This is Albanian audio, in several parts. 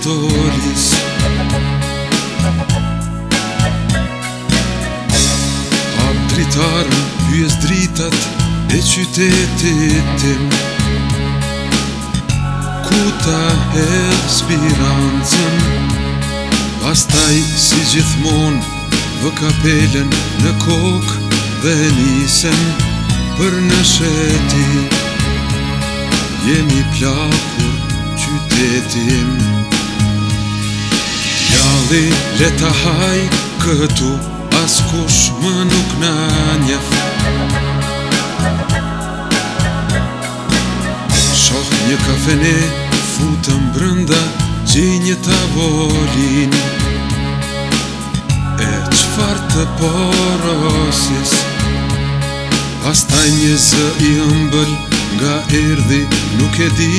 stories Am dritarën pyes dritat e qytetit tim Ku ta hedh spirancën Pastaj si gjithmon vë kapelen në kokë dhe nisen për në sheti Jemi plakur qytetim Thi leta haj këtu As kush më nuk në njef Shoh një kafene Futëm brënda Gji një tavolin E qëfar të porosis Asta një zë i ëmbël Nga erdi nuk e di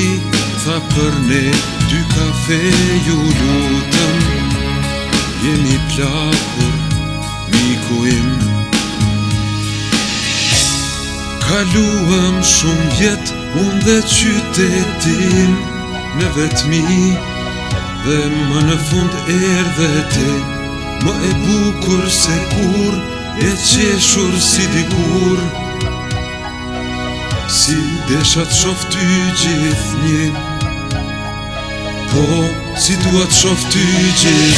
Tha për ne Dy kafe ju lutëm jemi plakur miku im Kaluam shumë jet unë dhe qytetin në vetmi Dhe më në fund erdhe ti Më e bukur se kur E qeshur si dikur Si deshat shoftë ty gjithë një Po sytuacja w tydzień.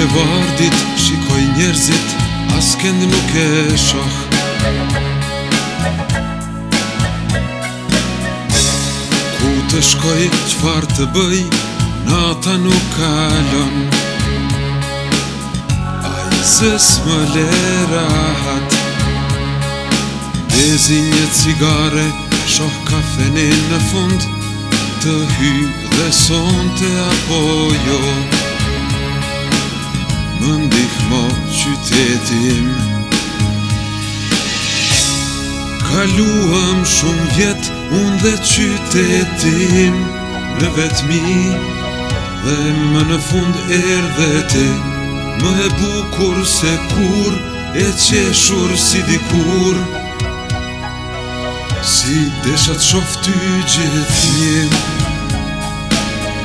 e vardit Shikoj njerëzit Askend nuk e shoh Ku të shkoj Qfar të bëj Nata nuk kalon A i zës më Dezi një cigare Shoh kafene në fund Të hy dhe son të apo jo vetim Kaluam shumë vjetë unë dhe qytetim Në vetëmi dhe më në fund erë dhe te Më e bukur se kur e qeshur si dikur Si desha të shof ty gjithim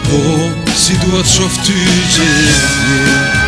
Po, si duat shof ty gjithim